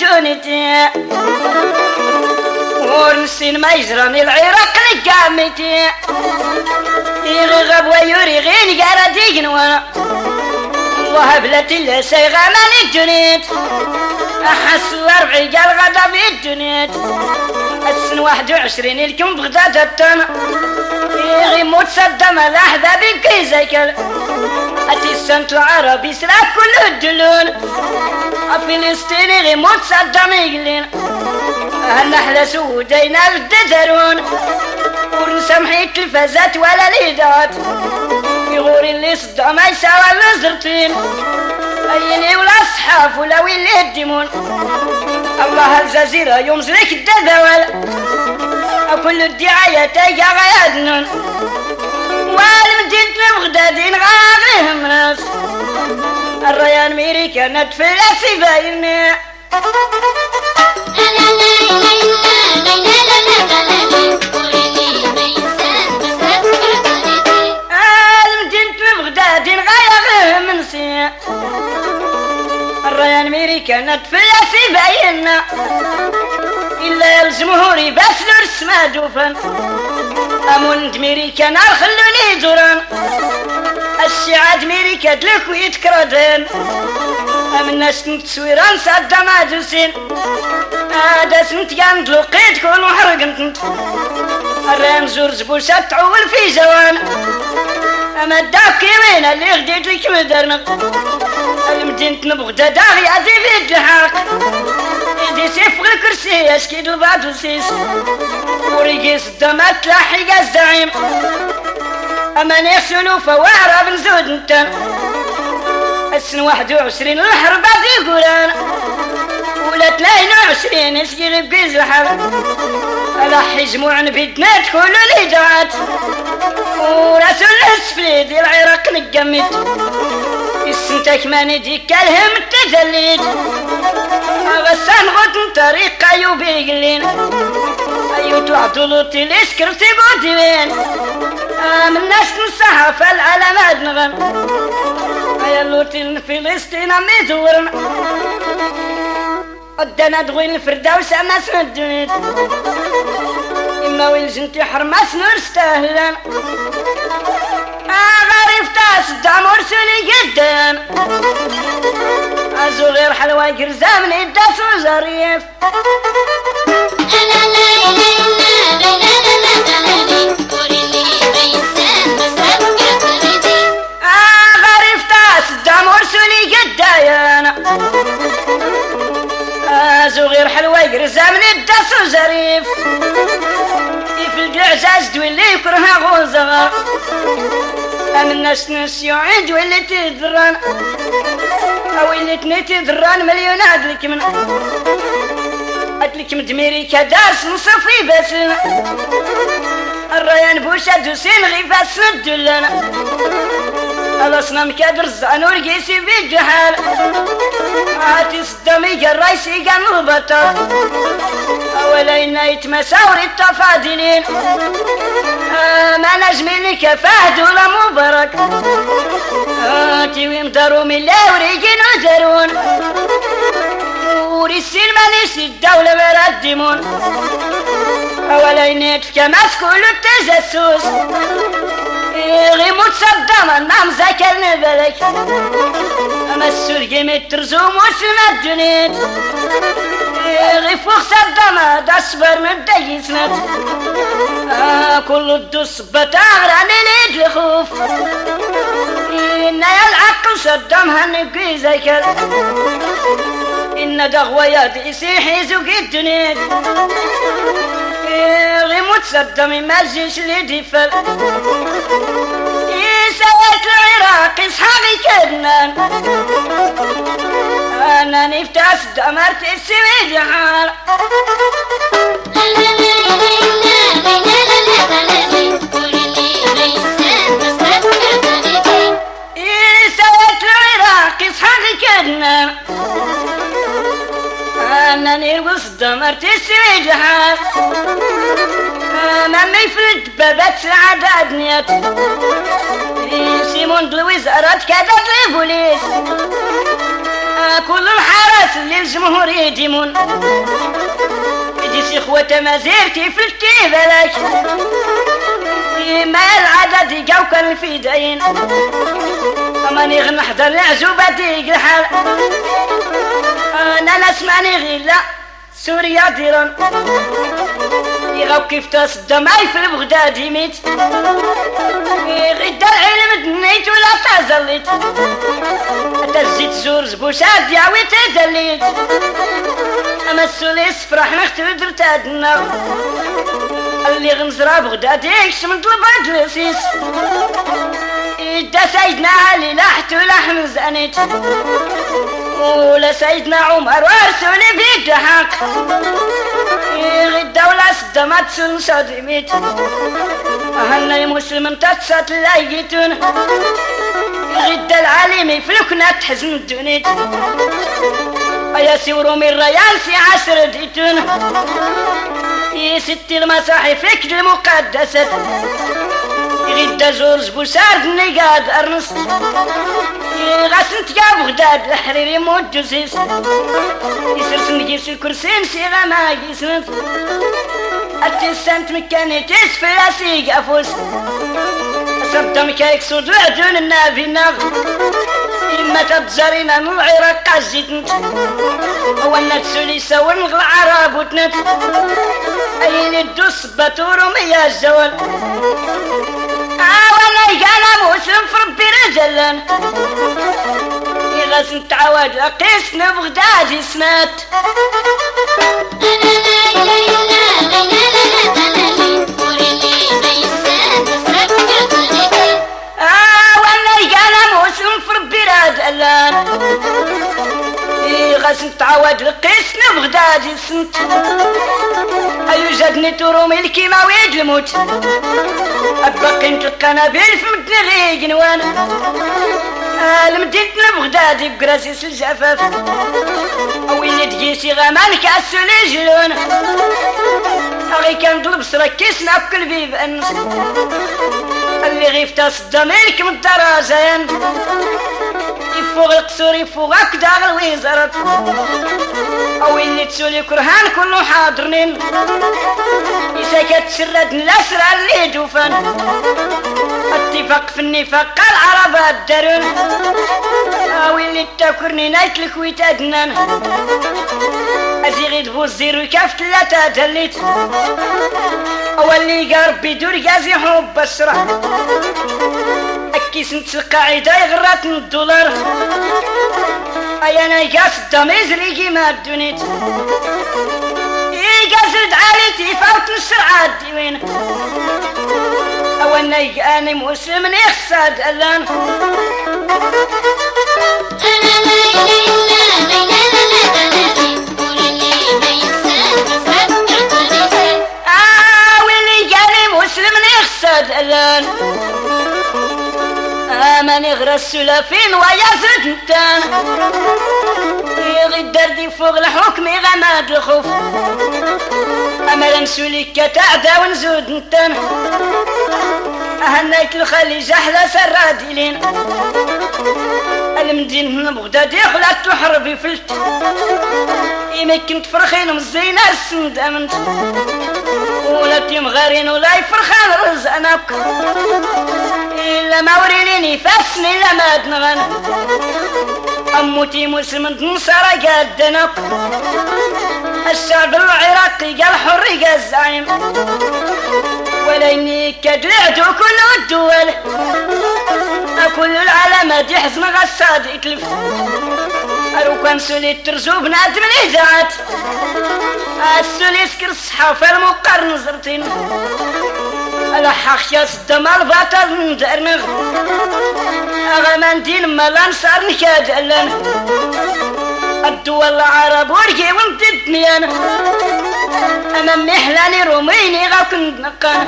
جونتي. ورنسين ما يجراني العراق لقامتي. يرغب ويرغين قردي قنوة وهبلة السيغة مالي الجنيت أحس واربعي قال غضب الجنيت السن واحد وعشرين الكم بغداد التن يغي موت سدم الاحذى بكي زيكل أتي السنة العربي سلاك كل الدلون فلسطيني غيموت صدم يقلين النحلة سودينا الددرون ورسمحي التلفازات ولا الإيدات يغور اللي صدع ما يساوى النزرتين أيني ولا صحاف ولا ويلي الدمون الله الجزيرة يوم زريك الدبوال كل الدعاية تيجا غيادنون والمدينة المغدادين غاغرهم ناس. الريان ميريكا ندفل نسي. الريان ميريكا ندفل بايننا إلا الجمهور بس نرس ما دوفن أمون دميريكا نار خلوني جران الشيعة دميريكا دلك ويتكردن أمن ناس نتسويران صد ما دوسين هذا سنت ياند لقيت كون وحرقنت. الرام زور زبوسة تعول في زوان أما الداكي وين اللي غديت لك مدرنا المدينة داغي عدي في الدحاق دي سيف الكرسي اشكيد البعض وسيس. وريقيس الدمات لاحق الزعيم أما نغسلو فوارا بنزود انت السن واحد وعشرين الحرب قران ولا تلاين وعشرين اسقي بقيز الحرب على حجموع بدنا تكون الإجاعات وراسو الأسفلي دي العراق نقمت. السنتك ما نديك الهم التجليد. غسان غد طريق أيوب يقلين أيو تعطلوتي الإسكر تقودي وين من ناس نصحى فالعلامات نغم يا اللوتي فلسطين عمي دورنا قدنا دغوين الفردوس أما سندنيت إما وين جنتي حرماس نرستاهلن غريب تاس الدعم ورسولي جدا أزو غير حلوة قرزام نداس وزريف غريب تاس الدعم ورسولي جدا أزو غير حلوة قرزام نداس وزريف في القعزاز دويلي يكرهها غوزغر الناس نسيو عيد واللي تدران أو اللي تني تدران مليون عدلك من أدلك مدميري كدارس نصفي بس. الريان بوشا دوسين غيفاس ندلنا الأصنام كادر قيسي في الجحال عاتي صدامي جرايسي قام البطل أولينا يتمساوري التفاضلين ما نجمي كفاهد ولا مبارك. جویم درو لوري جنو درون وري السلمانيس الدولة بردمون أولا ينتفك مسكول التجسس غي متصدما نعم ذكر نبلك أما السرقي مترزوم وسمى الدنيت دست فوق صدما تصبر مبدا يسند كل الدص بتاع رامي خوف. إن العقل صدام هنقي زكر إن دغويات يسيح يزوق الدنيد غيموت صدام ما جيش اللي دفل سويت العراق اصحابي كدنان أنا نفتاس دمرت السويد حار نرقص دمرت السويد حار أنا ما يفرد بابات سعادة نيت. سيمون بالوزارات كذا البوليس كل الحرس للجمهور يديمون. ديس إخوة مازيرتي في التيبلك كاو كان الفداين ماني غير نحضر العزوبة ديك الحال. أنا نسمعني غير لا سوريا ديران. يغاو كيف تصدى معي في البغداد يميت غدا العلم دنيت ولا تزليت. تزيت زور زبوشات يعوي تدليت. أما السوليس فرح نختل درت ادنا اللي غنزرا بغداد يكش من طلب لسيس إدا سيدنا علي لحت ولحن زانيت ولا سيدنا عمر ورسولي بيد حق غدا ولا تسن صدميت هنا مسلم تتسات لايتون غدا العالمي فلوكنا تحزن الدنيا يا سيورو من ريال في عشر ديتون يا ستي المصاحف المقدسة غدا جورج بوسارد نقاد أرنس غاسنت يا بغداد الحريري موت جوزيس يسرس نجيس الكرسين سيغا ما يسنت التسانت مكاني تسفل أسيق أفوس صدام كايك صدر عدون النافي الناغ إما تبزرين نوعي رقا زيتنت وأنا تسولي سوى نغل عرب وتنت أين الدوس باتورو ميا الزوال وأنا أنا مسلم في ربي رجلا يغاس نتعود قيس نبغداد سمات زعلان غاس نتعود القيس نبغداد سنت أيو جادني ترومي الموت ابقي نتلقى في مدن غي جنوان المدينة بغداد بكراسيس الجفاف وين تجيسي غمان كاسو جلون اغي كان طلب سركيس ناكل بيب انس اللي غيف تصدم لك من الدرجين يفوق القصور يفوق هكذا الوزارة. أو اللي تسولي كرهان كله حاضرين يسكت شرد الأسرى اللي جوفان اتفاق في النفاق العرب الدرون أو اللي تاكرني نايت الكويت أدنان. ازيغي دبو الزيرو كاف ثلاثة دليت أو اللي قارب بدور قازي حب السرع كيسنت القاعدة يغرات الدولار. أي أنا يقاس الدميز اللي ما الدنيت يقاس الدعالي تيفاوت السرعة الديوين أو أنا يقاني مسلم يخساد الان آه ويلي قاني مسلم يخساد الان من يغرى السلافين ويزد نتان يغي الدردي فوق الحكم يغماد الخوف. أما نسولي كتعدى ونزود نتان أهنيت الخليج أحلى سراديلين المدينة بغداد يخلات تحربي فلت يمكن تفرخين مزينة السند أمنت. ولا تيمغارين ولا يفرخان رزقناك إلا ما وريني فاسني إلا ما دنغن أموتي مسلم نصر قدنك الشعب العراقي قال حري قال الزعيم وليني كدعتو كل الدول. كل العالم يحزن غساد يتلف. أرو كان سولي ترزو بنادم الإذاعات السولي سكر الصحافة المقارن زرتين. الحق يا صدام البطل ندرنغ أغمان دين ملان صار نكاد ألان. الدول العرب ورقي الدنيا أنا محلاني روميني غاكن نقان.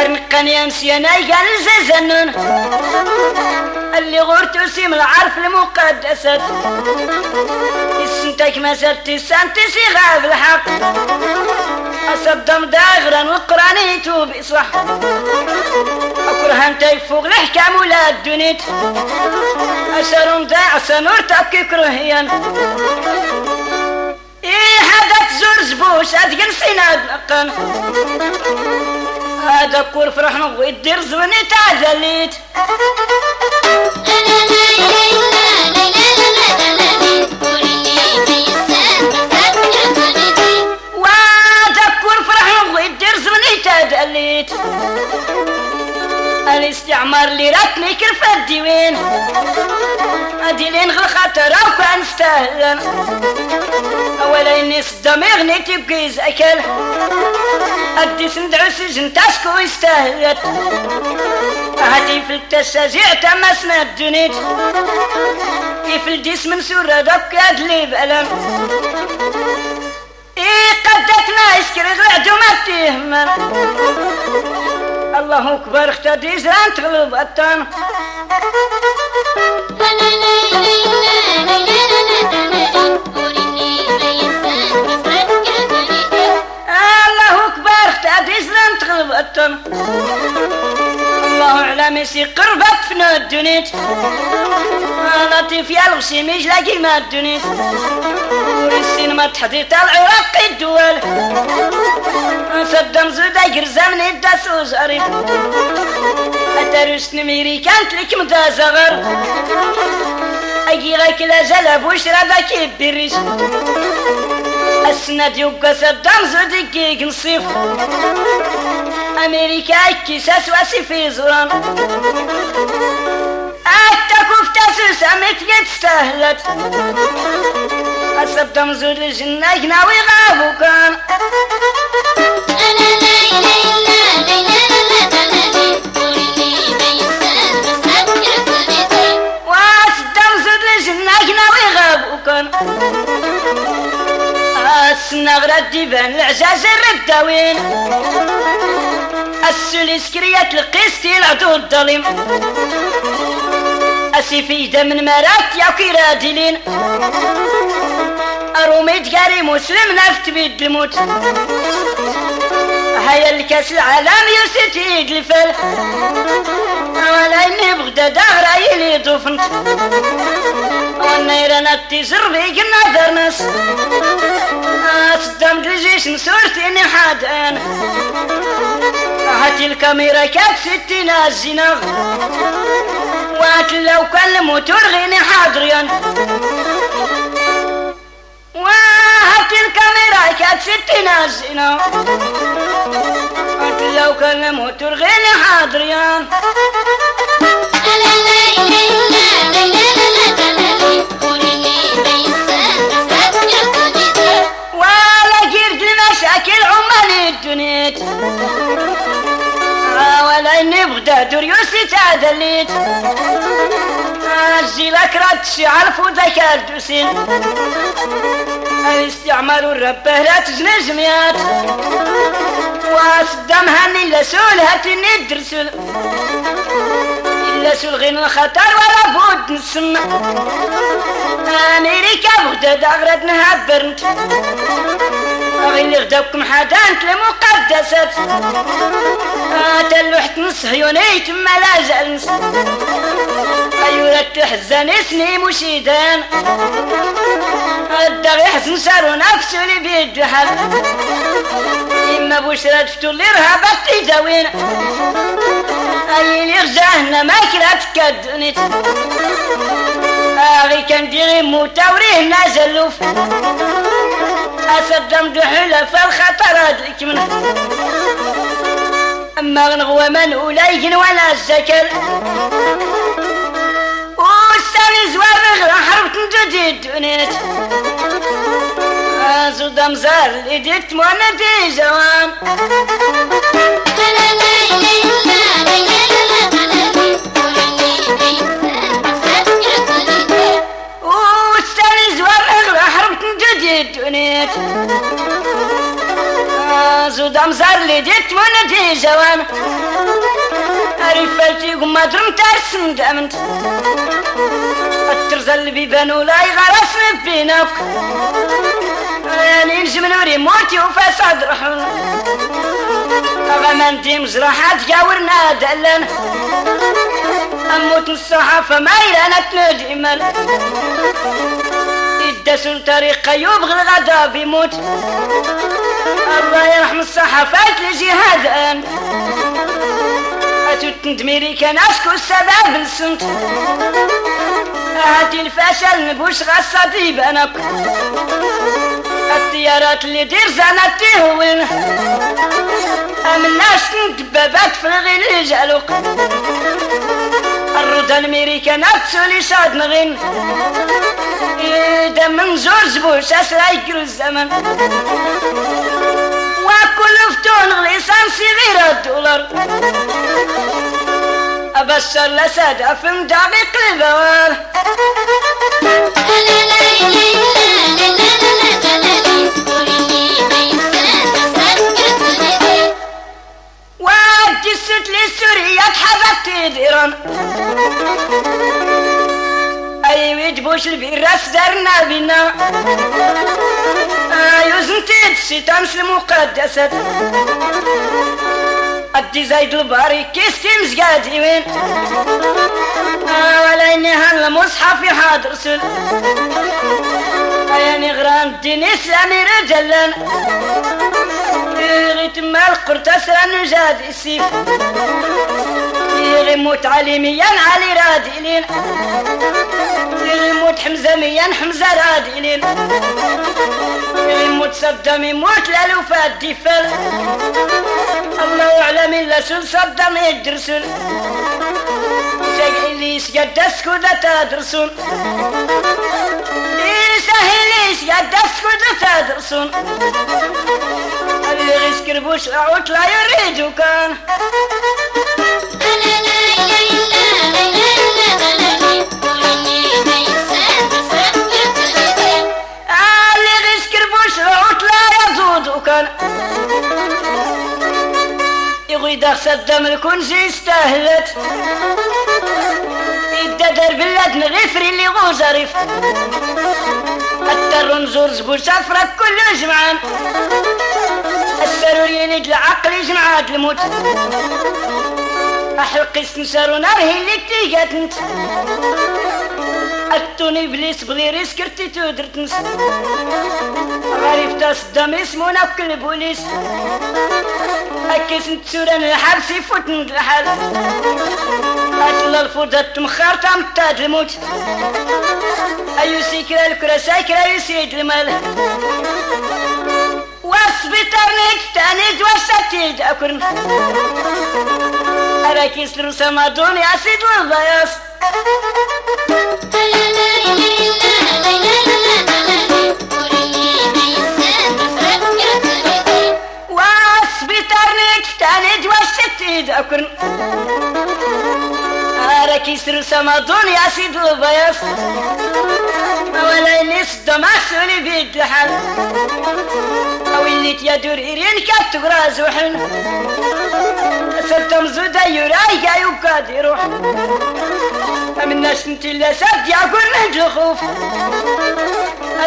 أرنقان ينسينا قال زنون اللي غورتو سيم العرف المقدسات السنتك ما ستي سنتي صغار الحق. أصدم داغرا القرآن يتوب إصلاح أكره أنت يفوق الحكام ولا الدنيت أشرم داع سنور تأكي كرهيا إيه هذا تزور زبوش أدقن سيناد نقن تعدليت وذكر فرح نغوي الدير زمني تعدليت الاستعمار اللي راتني كرفة الديوين هادي لين غل خاطر وكان استاهل اولا اني صدام غنيتي بكيز اكل ادي سندعو سجن تاسكو يستاهل هاتي في التسازيع تما سنة الدنيت كيف الجسم سورة دوك ادلي بألم إيه قدتنا يسكر غعدو ما تيهمن الله أكبر اختدي زران تغلب الطن الله الطن الله أعلم يسي قربت فينا الدنيا لطيف يا الغشيم يجلاقي ما الدنيا والسينما تحديث العراق الدول. صدام زودا قرزام ندا سوزاري أتروس نميري كانت لك مدا زغر. أجي غاك لا زلب وشرب كيب بريس السند يبقى صدام زودي كيك نصيف أمريكا كيساس واسي في زران أتاكو فتاسس أمتي تستاهلت أصدام زود الجنة ناوي السنغرة الديبان العجاز الرداوين. السلسكرية القيستي العدو الظليم أسيفيدة من مرات يا كيرادلين أرومي تقاري مسلم نفت بيد الموت. هيا الكاس العالم الفل. ولا اني بغدا داغرا يلي ضفنت والنيران التيزر بيك النظر ناس صدام الجيش اني حادان. هاتي الكاميرا كاب ستين الزنا وات لو كان الموتور غيني حاضريان وهاتي الكاميرا كاب ستين الزنا وات لو كان الموتور غيني حاضريان ولا جرد المشاكل عمالي الدنيا ولا اني بغدا دريوسي تعدليت أجي لك رد شعر فوتك الدوسين الاستعمار الربه لا تجنجميات واصدام هاني لا سول هاتني الدرسل إلا سول غين الخطر ولا بود نسم أمريكا بغدا داغرد نهبرنت غير غداكم حدانت المقدسات. تلوحت نصهيوني تما لا زالنس أيوة تحزن اسني مشيدان. الدغ يحزن سارو نفسه اللي بيد حل إما بشرى تفتو اللي رهبت تجاوين أي اللي رجعنا ما كرات كدنت أغي كان ديري موتا وريه نازلوف. أصدم دحولة فالخطر هادلك منه أما غنغوى من أوليهن ولا الزكر والسامي زوار غير حرب جديد. دونيت زود مزار اللي ديت موانا دي جوان والسامي جديد دونيت زود مزار اللي ديت موانا دي جوان رفالتي قما درم ترسم دامنت. الترزل بيبان ولا يغرس بينك. يعني نجم نوري موتي وفساد رحل أغا ندي مزرحة تجاورنا دلن أموت الصحافة ما يلانا تنادي مال يدسوا طريق أيوب غير غدا بيموت الله يرحم الصحافات لجهاد ندميري كان اسكو السبب نسنت. هاتي الفشل نبوش غصة ديبانك الطيارات اللي دير زانا تهوين أمناش ندبابات في الغيل جالوق الرد الامريكان اتسولي شاد نغين اذا من جورج بوش اسرع يجرو الزمن وكل فتون ليسانسي غير الدولار ابشر لسادة في مدابق البوار وادي الست للسورية تحبت ديران اي ويجبوش الفيراس دارنا بنا ايو زنتيت شيطان المقدسات أدي زايد الباري كيس مزقادي وين ولا إني هالمصحف حاضر سل يعني غران الدين إسلامي رجلان غيت مال قرطاس نجاد السيف يغموت عليميا علي راديلين. يموت حمزة ميان حمزة راديلين. يموت صدام يموت لالوفات ديفال الله أعلم إلا سل صدام يدرسل اللي يسجد اسكودة تدرسون. سهل يسجد اسكودة تدرسون اللي غيسكر بوش أعوت لا يريد كان اللي غيسكر بوش أعوت لا يزود كان. يغوي داخل الدم الكنز استاهلت يددر بلاد نغفري اللي غو زريف التر نزور زبور سافرة كل جمعان. السروريين العقل جمعات الموت. أحرق السنسار وناره اللي تيجات انت التوني بليس بغير سكرتي تودرتنس غريب تصدم اسمونا كل بوليس. أكيس نتسوران الحبس يفوتن الحال. أتلا الفوضى تمخار تمتاد الموت. أيو سيكرا الكرة سايكرا يسيد المال. واسبتر نيت تاني وساتيد أكرن أراكيس لرسما دوني أسيد والبياس لرسما دوني أسيد والبياس ولا ينس دماسوني بيد الحال. أو اللي تيدور إيرين كاتقرا زوحن. سلطم زودا يراي جايو كاد يروح. من الناس انت اللي سد يقول من الخوف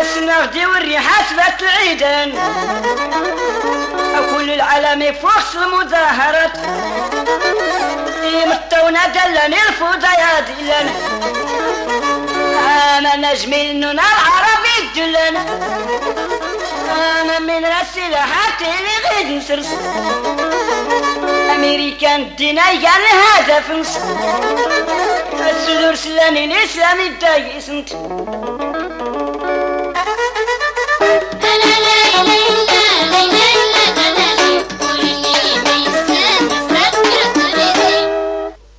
السناف دي والريحات بات العيدان. كل العالم فوق المظاهرات يمطونا دلني الفوضى يا دلن أنا نجمي نار عربي الدلن أنا من السلاحات اللي غيد نسرس امريكان ديناي قال هدف السدور سلاني الاسلامي دايسنت